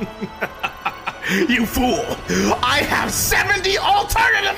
you fool! I have 70 alternative!